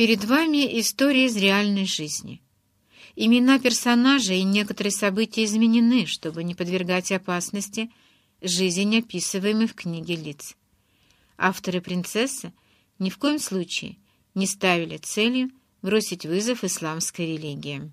Перед вами история из реальной жизни. Имена персонажей и некоторые события изменены, чтобы не подвергать опасности жизнь, описываемой в книге лиц. Авторы «Принцессы» ни в коем случае не ставили целью бросить вызов исламской религии.